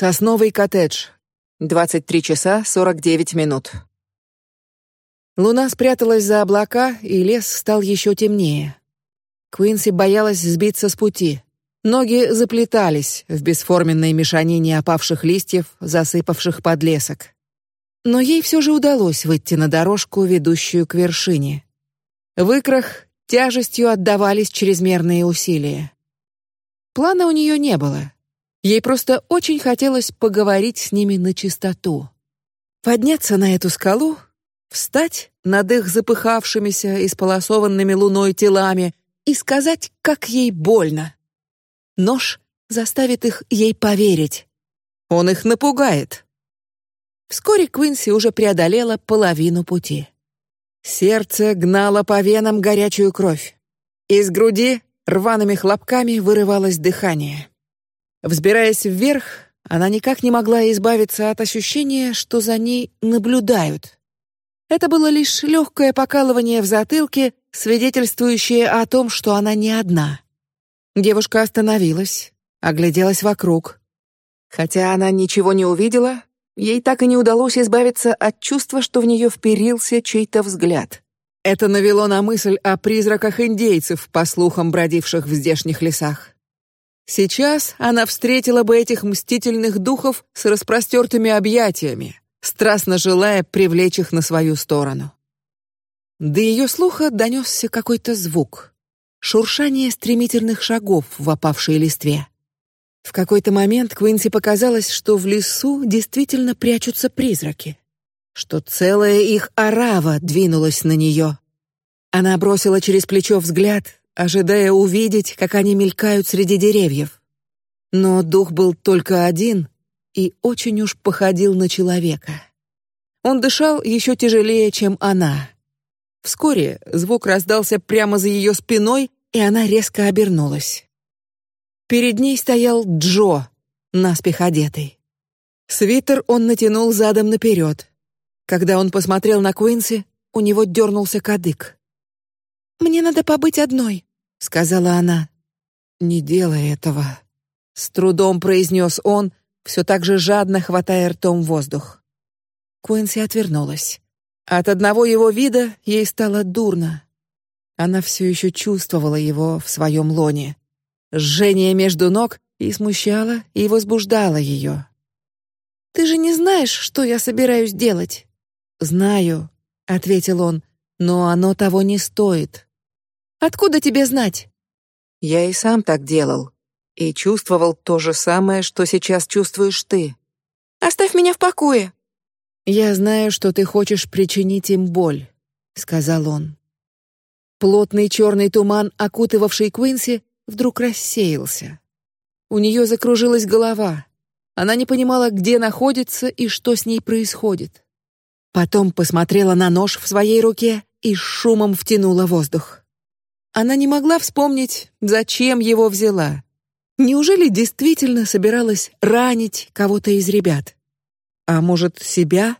Сосновый коттедж. 23 часа 49 минут. Луна спряталась за облака, и лес стал еще темнее. Квинси боялась сбиться с пути. Ноги заплетались в бесформенной мешанине опавших листьев, засыпавших подлесок. Но ей все же удалось выйти на дорожку, ведущую к вершине. В тяжестью отдавались чрезмерные усилия. Плана у нее не было. Ей просто очень хотелось поговорить с ними на чистоту. Подняться на эту скалу, встать над их запыхавшимися, исполосованными луной телами и сказать, как ей больно. Нож заставит их ей поверить. Он их напугает. Вскоре Квинси уже преодолела половину пути. Сердце гнало по венам горячую кровь. Из груди рваными хлопками вырывалось дыхание. Взбираясь вверх, она никак не могла избавиться от ощущения, что за ней наблюдают. Это было лишь легкое покалывание в затылке, свидетельствующее о том, что она не одна. Девушка остановилась, огляделась вокруг. Хотя она ничего не увидела, ей так и не удалось избавиться от чувства, что в нее вперился чей-то взгляд. Это навело на мысль о призраках индейцев, по слухам бродивших в здешних лесах. Сейчас она встретила бы этих мстительных духов с распростертыми объятиями, страстно желая привлечь их на свою сторону. До ее слуха донесся какой-то звук шуршание стремительных шагов в опавшей листве. В какой-то момент Квинси показалось, что в лесу действительно прячутся призраки, что целая их орава двинулась на нее. Она бросила через плечо взгляд, ожидая увидеть, как они мелькают среди деревьев. Но дух был только один и очень уж походил на человека. Он дышал еще тяжелее, чем она. Вскоре звук раздался прямо за ее спиной, и она резко обернулась. Перед ней стоял Джо, наспех одетый. Свитер он натянул задом наперед. Когда он посмотрел на Куинси, у него дернулся кадык. Мне надо побыть одной, сказала она. Не делай этого, с трудом произнес он, все так же жадно хватая ртом воздух. Куинси отвернулась. От одного его вида ей стало дурно. Она все еще чувствовала его в своем лоне. Жжение между ног и смущало, и возбуждало ее. Ты же не знаешь, что я собираюсь делать? Знаю, ответил он, но оно того не стоит. Откуда тебе знать? Я и сам так делал и чувствовал то же самое, что сейчас чувствуешь ты. Оставь меня в покое. Я знаю, что ты хочешь причинить им боль, сказал он. Плотный черный туман, окутывавший Квинси, вдруг рассеялся. У нее закружилась голова. Она не понимала, где находится и что с ней происходит. Потом посмотрела на нож в своей руке и шумом втянула воздух. Она не могла вспомнить, зачем его взяла. Неужели действительно собиралась ранить кого-то из ребят? А может, себя?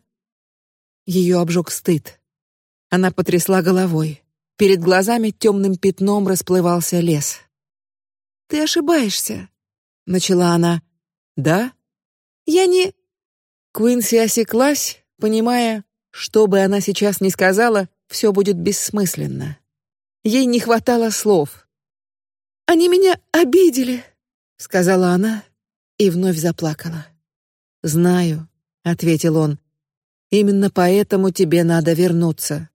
Ее обжег стыд. Она потрясла головой. Перед глазами темным пятном расплывался лес. Ты ошибаешься, начала она. Да? Я не. Квинси осеклась, понимая, что бы она сейчас ни сказала, все будет бессмысленно. Ей не хватало слов. Они меня обидели, сказала она и вновь заплакала. Знаю, ответил он. Именно поэтому тебе надо вернуться.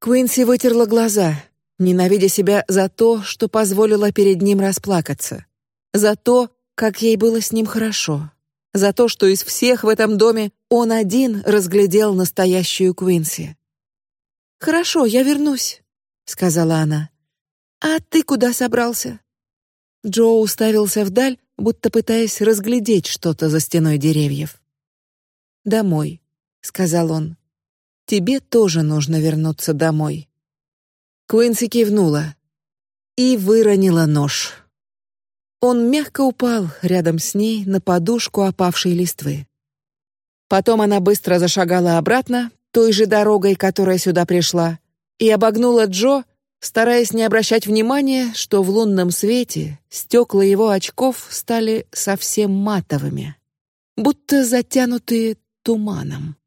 Квинси вытерла глаза, ненавидя себя за то, что позволила перед ним расплакаться, за то, как ей было с ним хорошо, за то, что из всех в этом доме он один разглядел настоящую Квинси. Хорошо, я вернусь, сказала она. А ты куда собрался? Джо уставился вдаль, будто пытаясь разглядеть что-то за стеной деревьев. Домой, сказал он. Тебе тоже нужно вернуться домой. Куинси кивнула и выронила нож. Он мягко упал рядом с ней на подушку опавшей листвы. Потом она быстро зашагала обратно той же дорогой, которая сюда пришла, и обогнула Джо, стараясь не обращать внимания, что в лунном свете стекла его очков стали совсем матовыми. будто затянутые туманом.